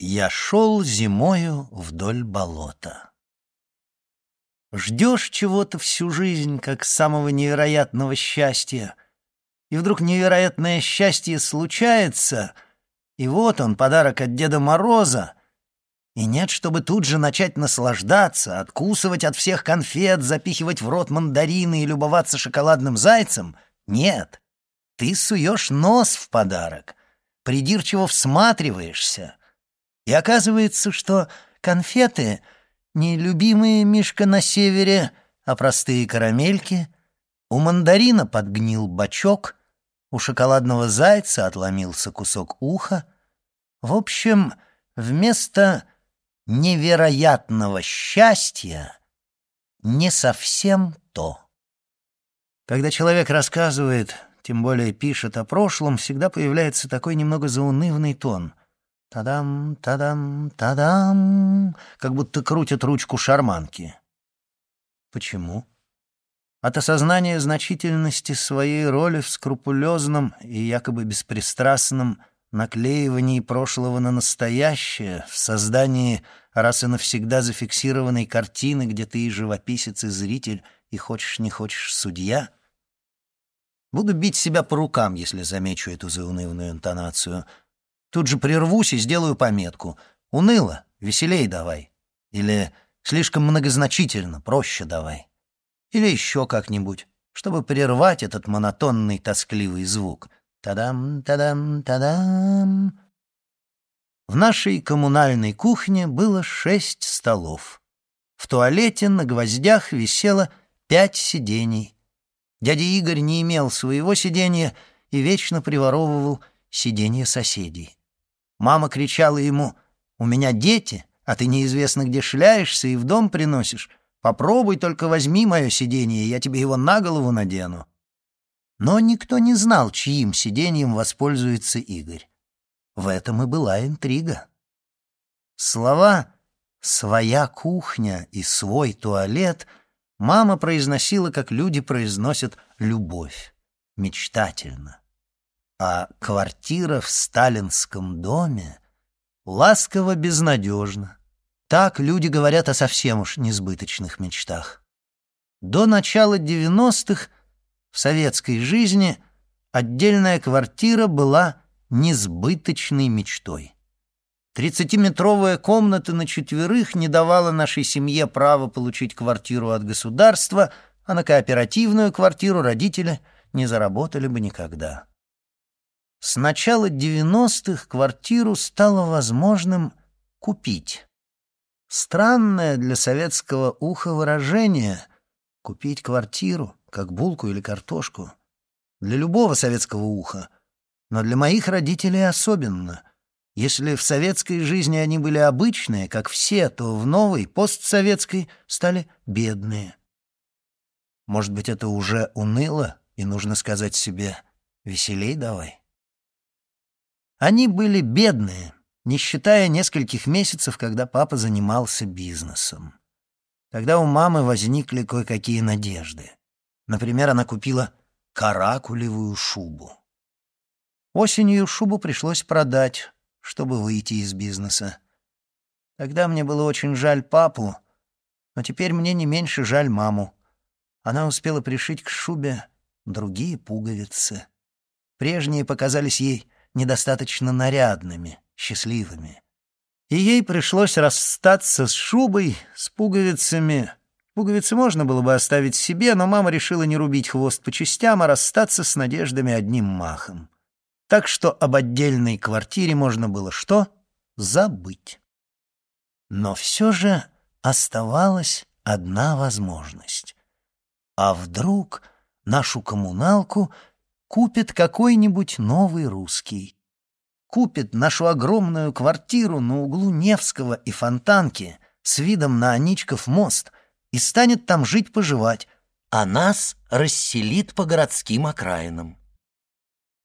Я шел зимою вдоль болота. Ждешь чего-то всю жизнь, как самого невероятного счастья, и вдруг невероятное счастье случается, и вот он, подарок от Деда Мороза, и нет, чтобы тут же начать наслаждаться, откусывать от всех конфет, запихивать в рот мандарины и любоваться шоколадным зайцем. Нет, ты суешь нос в подарок, придирчиво всматриваешься. И оказывается, что конфеты — не любимые Мишка на севере, а простые карамельки. У мандарина подгнил бачок, у шоколадного зайца отломился кусок уха. В общем, вместо невероятного счастья не совсем то. Когда человек рассказывает тем более пишет о прошлом, всегда появляется такой немного заунывный тон. Тадам, тадам, тадам, как будто крутят ручку шарманки. Почему? От осознания значительности своей роли в скрупулезном и якобы беспристрастном наклеивании прошлого на настоящее, в создании раз и навсегда зафиксированной картины, где ты и живописец, и зритель, и хочешь не хочешь судья — Буду бить себя по рукам, если замечу эту заунывную интонацию. Тут же прервусь и сделаю пометку. Уныло, веселей давай. Или слишком многозначительно, проще давай. Или еще как-нибудь, чтобы прервать этот монотонный тоскливый звук. Тадам, тадам, тадам. В нашей коммунальной кухне было шесть столов. В туалете на гвоздях висело пять сидений — Дядя Игорь не имел своего сиденья и вечно приворовывал сиденье соседей. Мама кричала ему «У меня дети, а ты неизвестно где шляешься и в дом приносишь. Попробуй только возьми мое сиденье, я тебе его на голову надену». Но никто не знал, чьим сиденьем воспользуется Игорь. В этом и была интрига. Слова «своя кухня» и «свой туалет» — Мама произносила, как люди произносят «любовь», мечтательно. А квартира в сталинском доме ласково безнадежно. Так люди говорят о совсем уж несбыточных мечтах. До начала девяностых в советской жизни отдельная квартира была несбыточной мечтой. Тридцатиметровая комната на четверых не давала нашей семье права получить квартиру от государства, а на кооперативную квартиру родители не заработали бы никогда. С начала девяностых квартиру стало возможным купить. Странное для советского уха выражение — купить квартиру, как булку или картошку. Для любого советского уха, но для моих родителей особенно — если в советской жизни они были обычные, как все, то в новой, постсоветской, стали бедные. Может быть, это уже уныло, и нужно сказать себе «веселей давай». Они были бедные, не считая нескольких месяцев, когда папа занимался бизнесом. Тогда у мамы возникли кое-какие надежды. Например, она купила каракулевую шубу. Осенью шубу пришлось продать, чтобы выйти из бизнеса. Тогда мне было очень жаль папу, но теперь мне не меньше жаль маму. Она успела пришить к шубе другие пуговицы. Прежние показались ей недостаточно нарядными, счастливыми. И ей пришлось расстаться с шубой, с пуговицами. Пуговицы можно было бы оставить себе, но мама решила не рубить хвост по частям, а расстаться с надеждами одним махом так что об отдельной квартире можно было что? Забыть. Но все же оставалась одна возможность. А вдруг нашу коммуналку купит какой-нибудь новый русский? Купит нашу огромную квартиру на углу Невского и Фонтанки с видом на Аничков мост и станет там жить-поживать, а нас расселит по городским окраинам.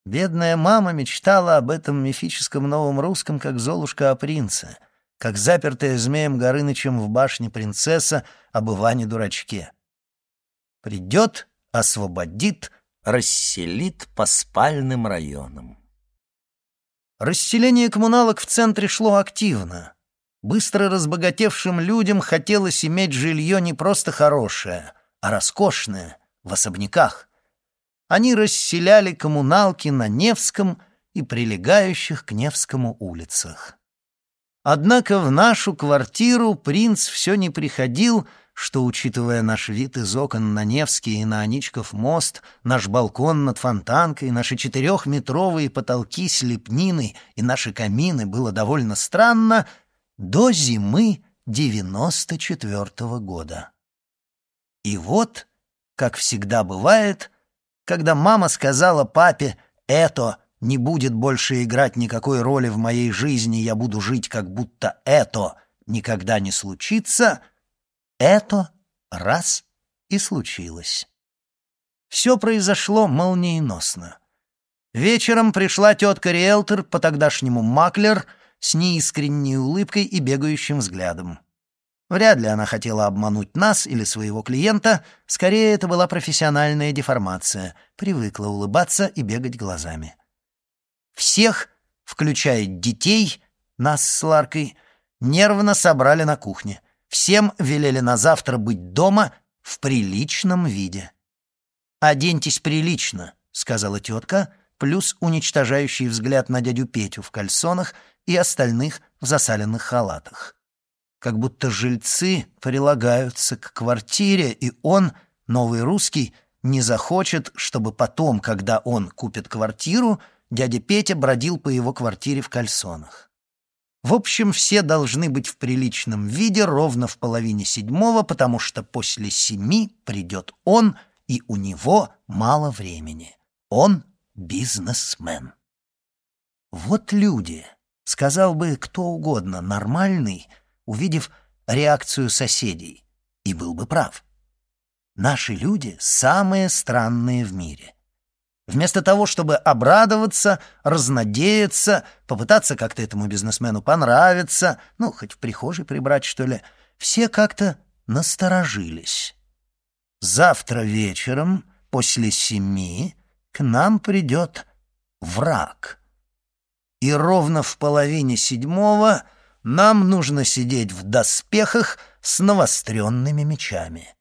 Бедная мама мечтала об этом мифическом новом русском, как Золушка о принце, как запертая змеем Горынычем в башне принцесса об Иване-дурачке. Придет, освободит, расселит по спальным районам. Расселение коммуналок в центре шло активно. Быстро разбогатевшим людям хотелось иметь жилье не просто хорошее, а роскошное, в особняках. Они расселяли коммуналки на Невском и прилегающих к Невскому улицах. Однако в нашу квартиру принц все не приходил, что, учитывая наш вид из окон на Невский и на Аничков мост, наш балкон над фонтанкой, наши четырехметровые потолки с лепниной и наши камины было довольно странно, до зимы девяносто четвертого года. И вот, как всегда бывает, когда мама сказала папе «это», не будет больше играть никакой роли в моей жизни, я буду жить, как будто это никогда не случится, это раз и случилось. Все произошло молниеносно. Вечером пришла тетка-риэлтор, по-тогдашнему маклер, с неискренней улыбкой и бегающим взглядом. Вряд ли она хотела обмануть нас или своего клиента, скорее это была профессиональная деформация, привыкла улыбаться и бегать глазами. Всех, включая детей, нас с Ларкой, нервно собрали на кухне. Всем велели на завтра быть дома в приличном виде. «Оденьтесь прилично», — сказала тетка, плюс уничтожающий взгляд на дядю Петю в кальсонах и остальных в засаленных халатах. Как будто жильцы прилагаются к квартире, и он, новый русский, не захочет, чтобы потом, когда он купит квартиру, дядя Петя бродил по его квартире в кальсонах. В общем, все должны быть в приличном виде ровно в половине седьмого, потому что после семи придет он, и у него мало времени. Он бизнесмен. Вот люди, сказал бы кто угодно, нормальный, увидев реакцию соседей, и был бы прав. Наши люди самые странные в мире. Вместо того, чтобы обрадоваться, разнадеяться, попытаться как-то этому бизнесмену понравиться, ну, хоть в прихожей прибрать, что ли, все как-то насторожились. Завтра вечером, после семи, к нам придет враг. И ровно в половине седьмого нам нужно сидеть в доспехах с навостренными мечами.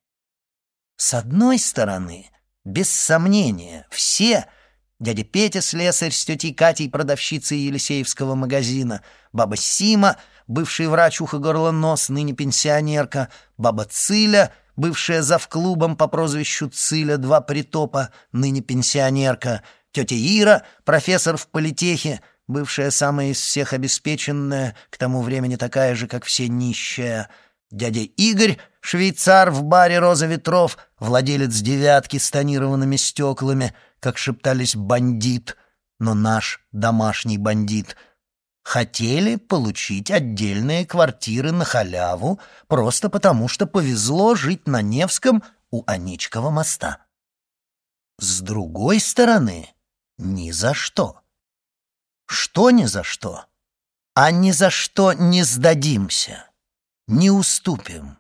С одной стороны — без сомнения, все — дядя Петя, слесарь с тетей Катей, продавщицей Елисеевского магазина, баба Сима, бывший врач ухо-горло-нос, ныне пенсионерка, баба Циля, бывшая завклубом по прозвищу Циля, два притопа, ныне пенсионерка, тетя Ира, профессор в политехе, бывшая самая из всех обеспеченная, к тому времени такая же, как все нищая, дядя Игорь — Швейцар в баре «Роза ветров», владелец девятки с тонированными стеклами, как шептались «бандит», но наш домашний бандит, хотели получить отдельные квартиры на халяву просто потому, что повезло жить на Невском у Аничкова моста. С другой стороны, ни за что. Что ни за что? А ни за что не сдадимся, не уступим.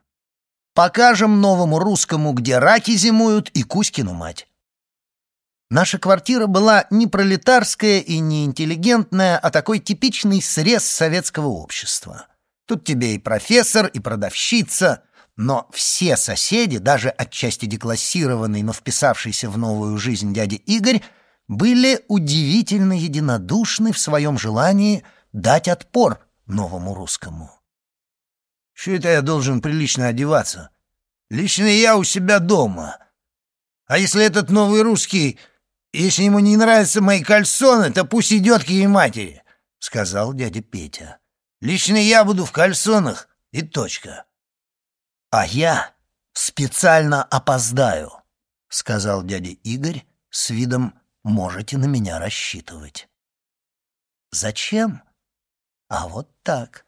Покажем новому русскому, где раки зимуют, и Кузькину мать. Наша квартира была не пролетарская и не интеллигентная, а такой типичный срез советского общества. Тут тебе и профессор, и продавщица, но все соседи, даже отчасти деклассированный, но вписавшийся в новую жизнь дядя Игорь, были удивительно единодушны в своем желании дать отпор новому русскому. Что это я должен прилично одеваться? Лично я у себя дома. А если этот новый русский, если ему не нравятся мои кальсоны, то пусть идет к ей матери, — сказал дядя Петя. Лично я буду в кальсонах и точка. А я специально опоздаю, — сказал дядя Игорь с видом «можете на меня рассчитывать». Зачем? А вот так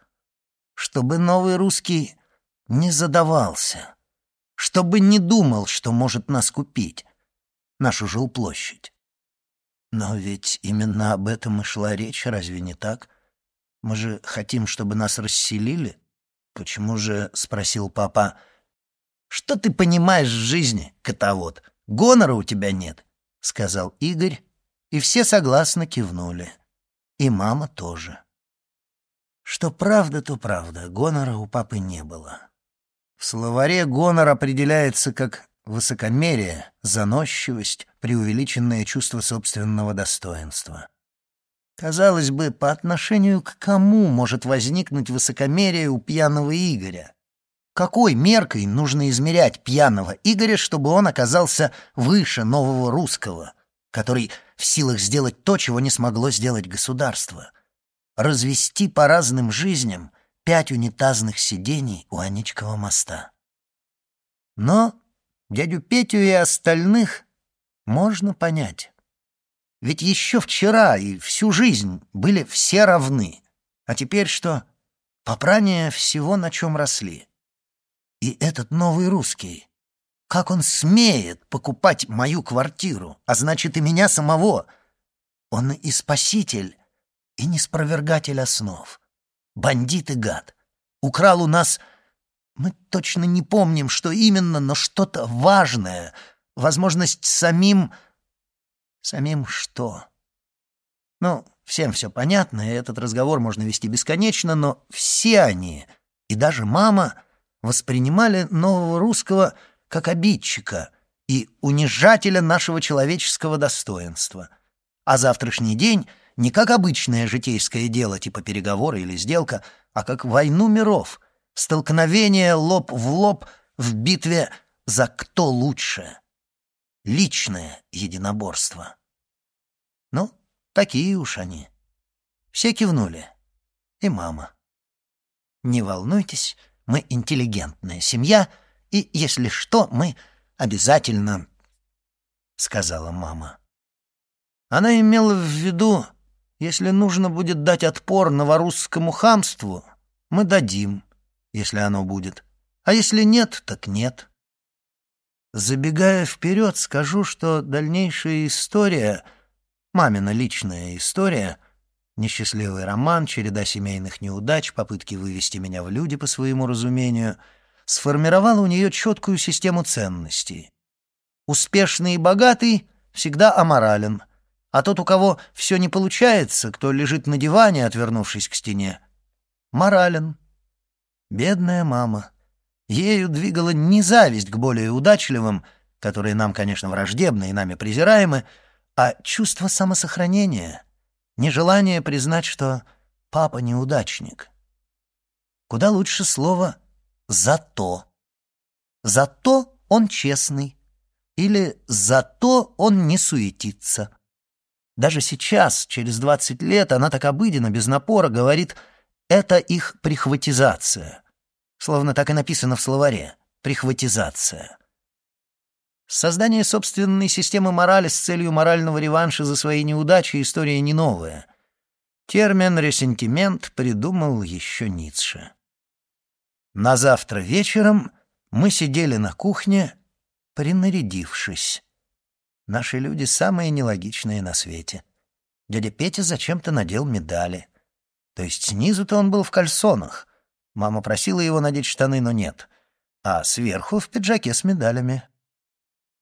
чтобы новый русский не задавался, чтобы не думал, что может нас купить, нашу жилплощадь. Но ведь именно об этом и шла речь, разве не так? Мы же хотим, чтобы нас расселили. Почему же, — спросил папа, — что ты понимаешь в жизни, котовод? Гонора у тебя нет, — сказал Игорь, и все согласно кивнули. И мама тоже. Что правда, то правда, гонора у папы не было. В словаре гонор определяется как высокомерие, заносчивость, преувеличенное чувство собственного достоинства. Казалось бы, по отношению к кому может возникнуть высокомерие у пьяного Игоря? Какой меркой нужно измерять пьяного Игоря, чтобы он оказался выше нового русского, который в силах сделать то, чего не смогло сделать государство? Развести по разным жизням пять унитазных сидений у Аничкова моста. Но дядю Петю и остальных можно понять. Ведь еще вчера и всю жизнь были все равны. А теперь что? Попрание всего, на чем росли. И этот новый русский. Как он смеет покупать мою квартиру, а значит и меня самого? Он и спаситель, и неспровергатель основ. Бандит и гад. Украл у нас... Мы точно не помним, что именно, но что-то важное. Возможность самим... Самим что? Ну, всем все понятно, и этот разговор можно вести бесконечно, но все они, и даже мама, воспринимали нового русского как обидчика и унижателя нашего человеческого достоинства. А завтрашний день не как обычное житейское дело, типа переговоры или сделка, а как войну миров, столкновение лоб в лоб в битве за кто лучше. Личное единоборство. Ну, такие уж они. Все кивнули. И мама. Не волнуйтесь, мы интеллигентная семья, и, если что, мы обязательно, — сказала мама. Она имела в виду, если нужно будет дать отпор новорусскому хамству, мы дадим, если оно будет. А если нет, так нет. Забегая вперед, скажу, что дальнейшая история, мамина личная история, несчастливый роман, череда семейных неудач, попытки вывести меня в люди по своему разумению, сформировала у нее четкую систему ценностей. Успешный и богатый всегда аморален — а тот, у кого все не получается, кто лежит на диване, отвернувшись к стене, морален. Бедная мама. Ею двигала не зависть к более удачливым, которые нам, конечно, враждебны и нами презираемы, а чувство самосохранения, нежелание признать, что папа неудачник. Куда лучше слово «зато». «Зато он честный» или «зато он не суетится». Даже сейчас, через 20 лет, она так обыденно, без напора, говорит «это их прихватизация». Словно так и написано в словаре «прихватизация». Создание собственной системы морали с целью морального реванша за свои неудачи — история не новая. Термин «ресентимент» придумал еще Ницше. На завтра вечером мы сидели на кухне, принарядившись. Наши люди самые нелогичные на свете. Дядя Петя зачем-то надел медали. То есть снизу-то он был в кальсонах. Мама просила его надеть штаны, но нет. А сверху в пиджаке с медалями.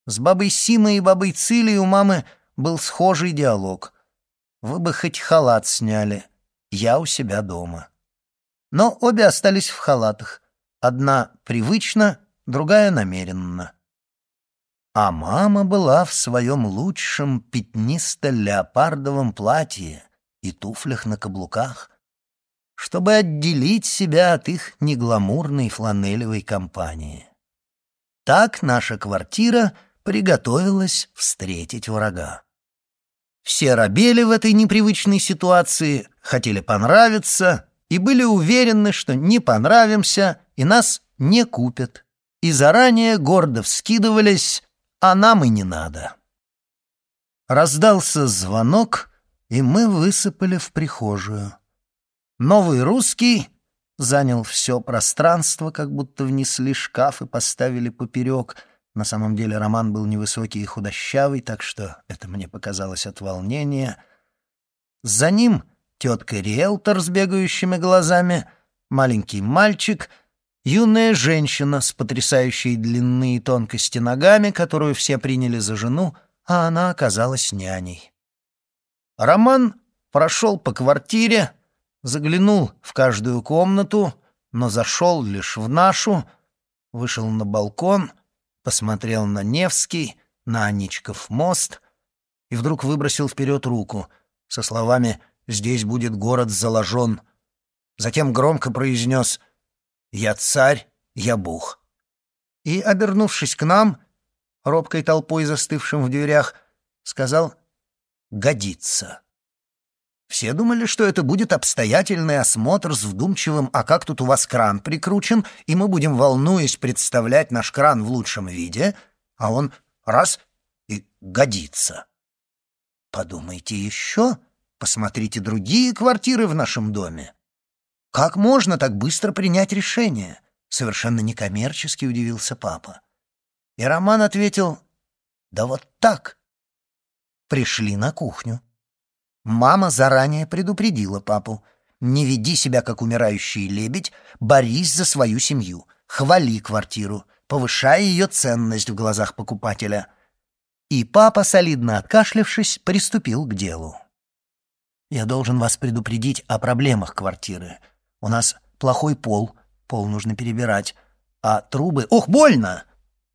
С бабой Симой и бабой Цилей у мамы был схожий диалог. «Вы бы хоть халат сняли. Я у себя дома». Но обе остались в халатах. Одна привычно, другая намеренно. А мама была в своем лучшем пятнисто-леопардовом платье и туфлях на каблуках, чтобы отделить себя от их негламурной фланелевой компании. Так наша квартира приготовилась встретить врага. Все робели в этой непривычной ситуации, хотели понравиться и были уверены, что не понравимся и нас не купят. И заранее гордо вскидывались а нам и не надо. Раздался звонок, и мы высыпали в прихожую. Новый русский занял все пространство, как будто внесли шкаф и поставили поперек. На самом деле Роман был невысокий и худощавый, так что это мне показалось от волнения. За ним тетка-риэлтор с бегающими глазами, маленький мальчик — Юная женщина с потрясающей длины и тонкости ногами, которую все приняли за жену, а она оказалась няней. Роман прошел по квартире, заглянул в каждую комнату, но зашел лишь в нашу, вышел на балкон, посмотрел на Невский, на Аничков мост и вдруг выбросил вперед руку со словами «Здесь будет город заложен». Затем громко произнес «Я царь, я бух». И, обернувшись к нам, робкой толпой застывшим в дверях, сказал «Годится». Все думали, что это будет обстоятельный осмотр с вдумчивым «А как тут у вас кран прикручен?» и мы будем, волнуясь, представлять наш кран в лучшем виде, а он раз и годится. Подумайте еще, посмотрите другие квартиры в нашем доме. Как можно так быстро принять решение? Совершенно некоммерчески удивился папа. И Роман ответил, да вот так. Пришли на кухню. Мама заранее предупредила папу. Не веди себя, как умирающий лебедь, борись за свою семью, хвали квартиру, повышай ее ценность в глазах покупателя. И папа, солидно откашлявшись, приступил к делу. «Я должен вас предупредить о проблемах квартиры. У нас плохой пол, пол нужно перебирать, а трубы... Ох, больно!»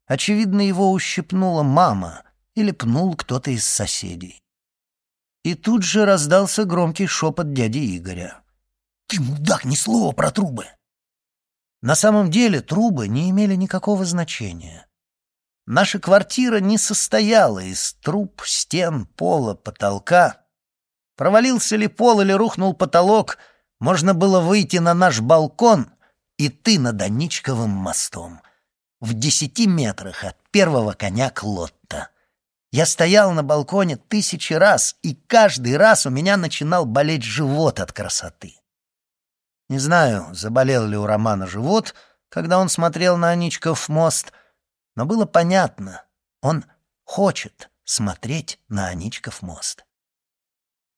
Очевидно, его ущипнула мама или пнул кто-то из соседей. И тут же раздался громкий шепот дяди Игоря. «Ты, мудак, ни слова про трубы!» На самом деле трубы не имели никакого значения. Наша квартира не состояла из труб, стен, пола, потолка. Провалился ли пол или рухнул потолок, можно было выйти на наш балкон, и ты над Аничковым мостом, в десяти метрах от первого коня Клотта. Я стоял на балконе тысячи раз, и каждый раз у меня начинал болеть живот от красоты. Не знаю, заболел ли у Романа живот, когда он смотрел на Аничков мост, но было понятно, он хочет смотреть на Аничков мост.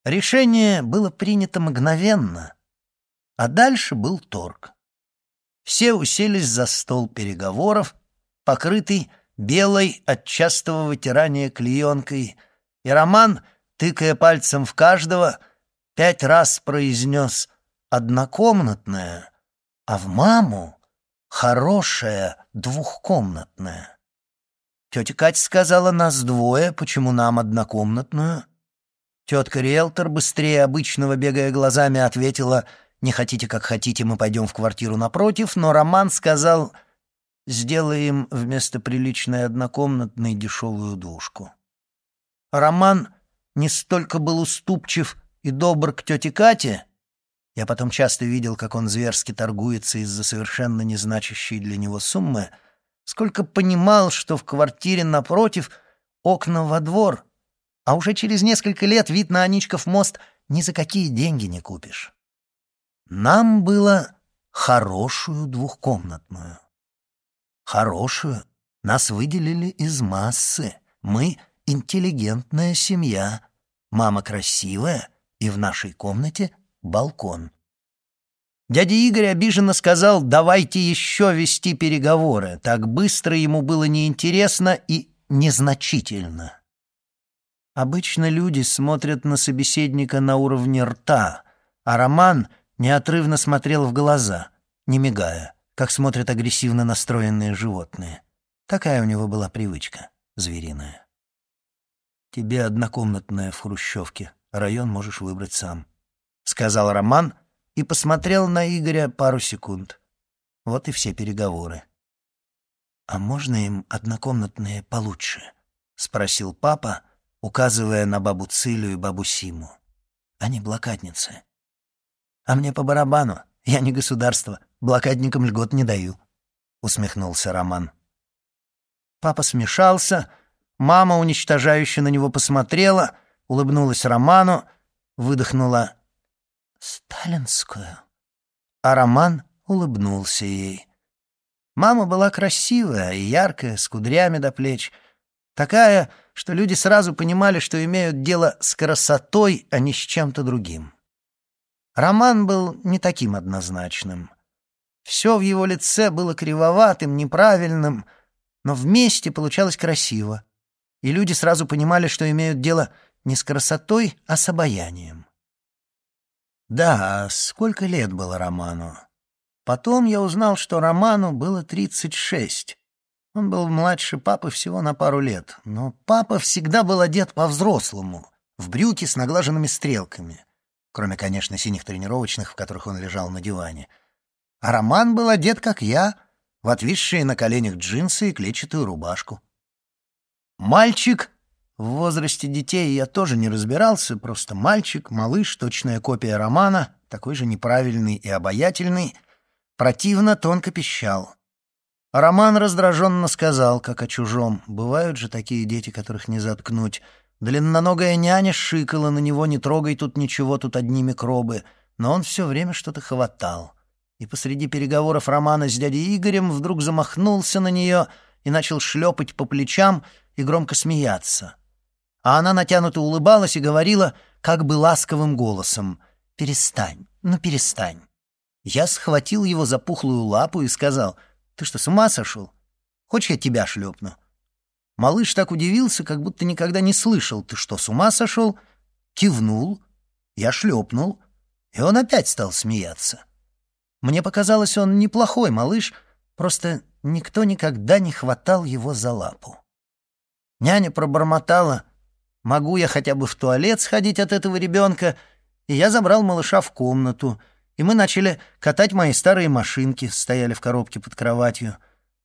Решение было принято мгновенно, а дальше был торг. Все уселись за стол переговоров, покрытый белой от частого вытирания клеенкой, и Роман, тыкая пальцем в каждого, пять раз произнес «однокомнатная», а в маму «хорошая двухкомнатная». Тетя Катя сказала, нас двое, почему нам однокомнатную? Тетка-риэлтор, быстрее обычного бегая глазами, ответила, не хотите, как хотите, мы пойдем в квартиру напротив, но Роман сказал Сделаем вместо приличной однокомнатной дешевую душку. Роман не столько был уступчив и добр к тете Кате, я потом часто видел, как он зверски торгуется из-за совершенно незначащей для него суммы, сколько понимал, что в квартире напротив окна во двор, а уже через несколько лет вид на Аничков мост ни за какие деньги не купишь. Нам было хорошую двухкомнатную. Хорошую. Нас выделили из массы. Мы — интеллигентная семья. Мама красивая, и в нашей комнате балкон. Дядя Игорь обиженно сказал, давайте еще вести переговоры. Так быстро ему было неинтересно и незначительно. Обычно люди смотрят на собеседника на уровне рта, а Роман неотрывно смотрел в глаза, не мигая как смотрят агрессивно настроенные животные. Такая у него была привычка, звериная. «Тебе однокомнатная в Хрущевке. Район можешь выбрать сам», — сказал Роман и посмотрел на Игоря пару секунд. Вот и все переговоры. «А можно им однокомнатные получше?» — спросил папа, указывая на бабу Цилю и бабу Симу. «Они блокадницы». «А мне по барабану. Я не государство. Блокадникам льгот не даю», — усмехнулся Роман. Папа смешался, мама уничтожающе на него посмотрела, улыбнулась Роману, выдохнула «Сталинскую», а Роман улыбнулся ей. Мама была красивая и яркая, с кудрями до плеч, такая, что люди сразу понимали, что имеют дело с красотой, а не с чем-то другим. Роман был не таким однозначным. Все в его лице было кривоватым, неправильным, но вместе получалось красиво. И люди сразу понимали, что имеют дело не с красотой, а с обаянием. Да, сколько лет было Роману? Потом я узнал, что Роману было 36. Он был младше папы всего на пару лет, но папа всегда был одет по-взрослому, в брюки с наглаженными стрелками, кроме, конечно, синих тренировочных, в которых он лежал на диване. А Роман был одет, как я, в отвисшие на коленях джинсы и клетчатую рубашку. Мальчик в возрасте детей я тоже не разбирался, просто мальчик, малыш, точная копия романа, такой же неправильный и обаятельный, противно тонко пищал. Роман раздраженно сказал, как о чужом. Бывают же такие дети, которых не заткнуть. Длинноногая няня шикала на него, не трогай тут ничего, тут одни микробы. Но он все время что-то хватал. И посреди переговоров Романа с дядей Игорем вдруг замахнулся на нее и начал шлепать по плечам и громко смеяться а она натянуто улыбалась и говорила как бы ласковым голосом «Перестань, ну перестань». Я схватил его за пухлую лапу и сказал «Ты что, с ума сошел? Хочешь, я тебя шлепну?» Малыш так удивился, как будто никогда не слышал «Ты что, с ума сошел?» Кивнул, я шлепнул, и он опять стал смеяться. Мне показалось, он неплохой малыш, просто никто никогда не хватал его за лапу. Няня пробормотала Могу я хотя бы в туалет сходить от этого ребенка? И я забрал малыша в комнату, и мы начали катать мои старые машинки, стояли в коробке под кроватью.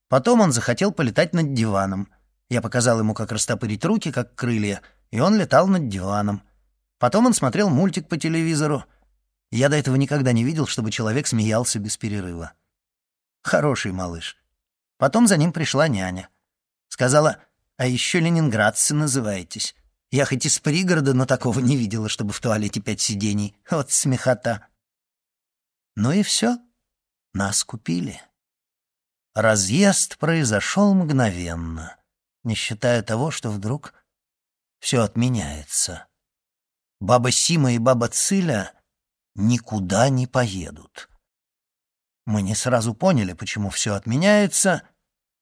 Потом он захотел полетать над диваном. Я показал ему, как растопырить руки, как крылья, и он летал над диваном. Потом он смотрел мультик по телевизору. Я до этого никогда не видел, чтобы человек смеялся без перерыва. Хороший малыш. Потом за ним пришла няня. Сказала, «А еще ленинградцы называетесь». Я хоть из пригорода, но такого не видела, чтобы в туалете пять сидений. Вот смехота. Ну и все. Нас купили. Разъезд произошел мгновенно, не считая того, что вдруг все отменяется. Баба Сима и баба Циля никуда не поедут. Мы не сразу поняли, почему все отменяется,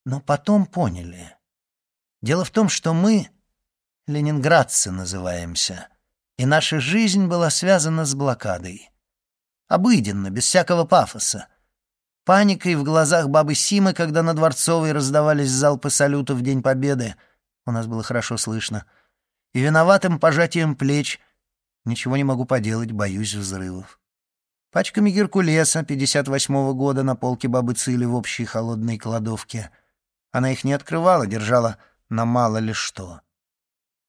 но потом поняли. Дело в том, что мы ленинградцы называемся, и наша жизнь была связана с блокадой. Обыденно, без всякого пафоса. Паникой в глазах бабы Симы, когда на Дворцовой раздавались залпы салюта в День Победы, у нас было хорошо слышно, и виноватым пожатием плеч ничего не могу поделать, боюсь взрывов. Пачками Геркулеса 58-го года на полке бабы Цили в общей холодной кладовке. Она их не открывала, держала на мало ли что.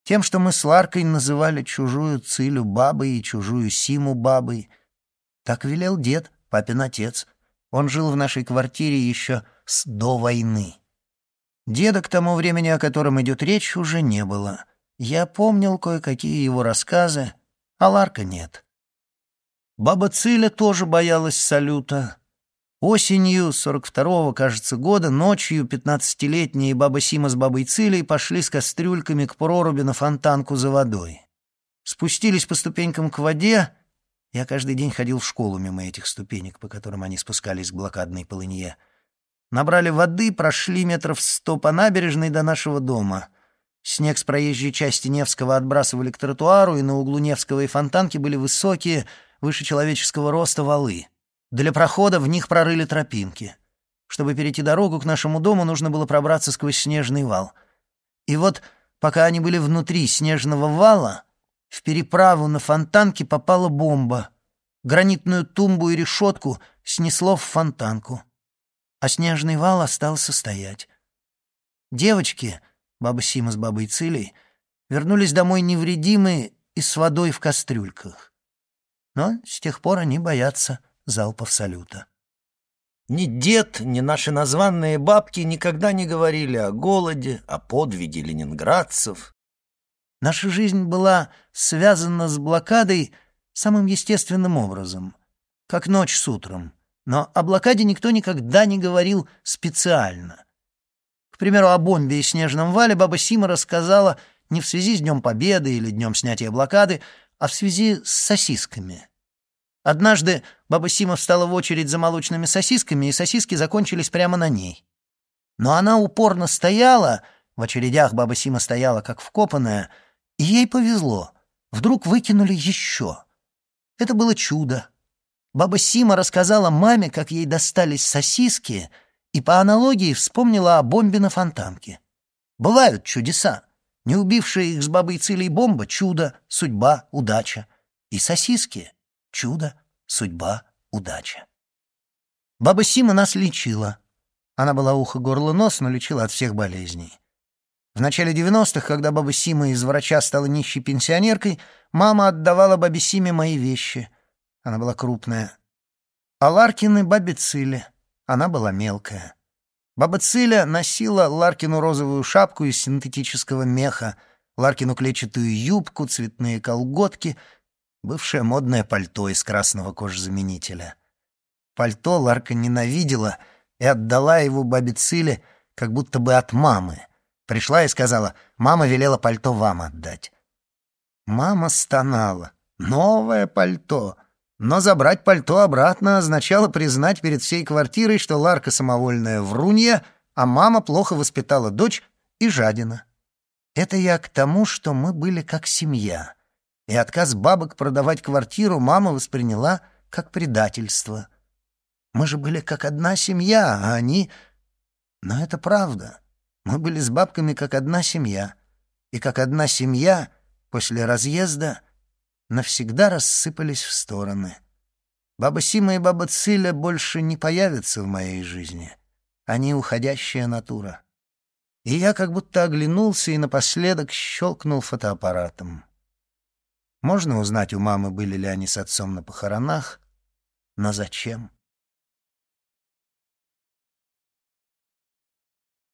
Тем, что мы с Ларкой называли чужую Цилю бабой и чужую Симу бабой. Так велел дед, папин отец. Он жил в нашей квартире еще с до войны. Деда к тому времени, о котором идет речь, уже не было. Я помнил кое-какие его рассказы, а Ларка нет. Баба Циля тоже боялась салюта. Осенью 42-го, кажется, года, ночью пятнадцатилетние баба Сима с бабой Цилей пошли с кастрюльками к проруби на фонтанку за водой. Спустились по ступенькам к воде. Я каждый день ходил в школу мимо этих ступенек, по которым они спускались к блокадной полынье. Набрали воды, прошли метров сто по набережной до нашего дома. Снег с проезжей части Невского отбрасывали к тротуару, и на углу Невского и фонтанки были высокие, выше человеческого роста валы — для прохода в них прорыли тропинки. Чтобы перейти дорогу к нашему дому, нужно было пробраться сквозь снежный вал. И вот, пока они были внутри снежного вала, в переправу на фонтанке попала бомба. Гранитную тумбу и решетку снесло в фонтанку. А снежный вал остался стоять. Девочки, баба Сима с бабой Цилей, вернулись домой невредимые и с водой в кастрюльках. Но с тех пор они боятся залпов салюта. Ни дед, ни наши названные бабки никогда не говорили о голоде, о подвиге ленинградцев. Наша жизнь была связана с блокадой самым естественным образом, как ночь с утром. Но о блокаде никто никогда не говорил специально. К примеру, о бомбе и снежном вале баба Сима рассказала не в связи с Днем Победы или Днем снятия блокады, а в связи с сосисками. Однажды баба Сима встала в очередь за молочными сосисками, и сосиски закончились прямо на ней. Но она упорно стояла, в очередях баба Сима стояла как вкопанная, ей повезло. Вдруг выкинули еще. Это было чудо. Баба Сима рассказала маме, как ей достались сосиски, и по аналогии вспомнила о бомбе на фонтанке. Бывают чудеса. Не убившая их с бабой Цилей бомба — чудо, судьба, удача. И сосиски — чудо, судьба, удача. Баба Сима нас лечила. Она была ухо, горло, нос, но лечила от всех болезней. В начале 90-х, когда баба Сима из врача стала нищей пенсионеркой, мама отдавала бабе Симе мои вещи. Она была крупная. А Ларкины бабе Циле. Она была мелкая. Баба Циля носила Ларкину розовую шапку из синтетического меха, Ларкину клетчатую юбку, цветные колготки, бывшее модное пальто из красного кожзаменителя. Пальто Ларка ненавидела и отдала его бабе Циле, как будто бы от мамы — Пришла и сказала, мама велела пальто вам отдать. Мама стонала. Новое пальто. Но забрать пальто обратно означало признать перед всей квартирой, что Ларка самовольная врунья, а мама плохо воспитала дочь и жадина. Это я к тому, что мы были как семья. И отказ бабок продавать квартиру мама восприняла как предательство. Мы же были как одна семья, а они... Но это правда. Мы были с бабками как одна семья, и как одна семья после разъезда навсегда рассыпались в стороны. Баба Сима и баба Циля больше не появятся в моей жизни. Они уходящая натура. И я как будто оглянулся и напоследок щелкнул фотоаппаратом. Можно узнать у мамы, были ли они с отцом на похоронах, но зачем?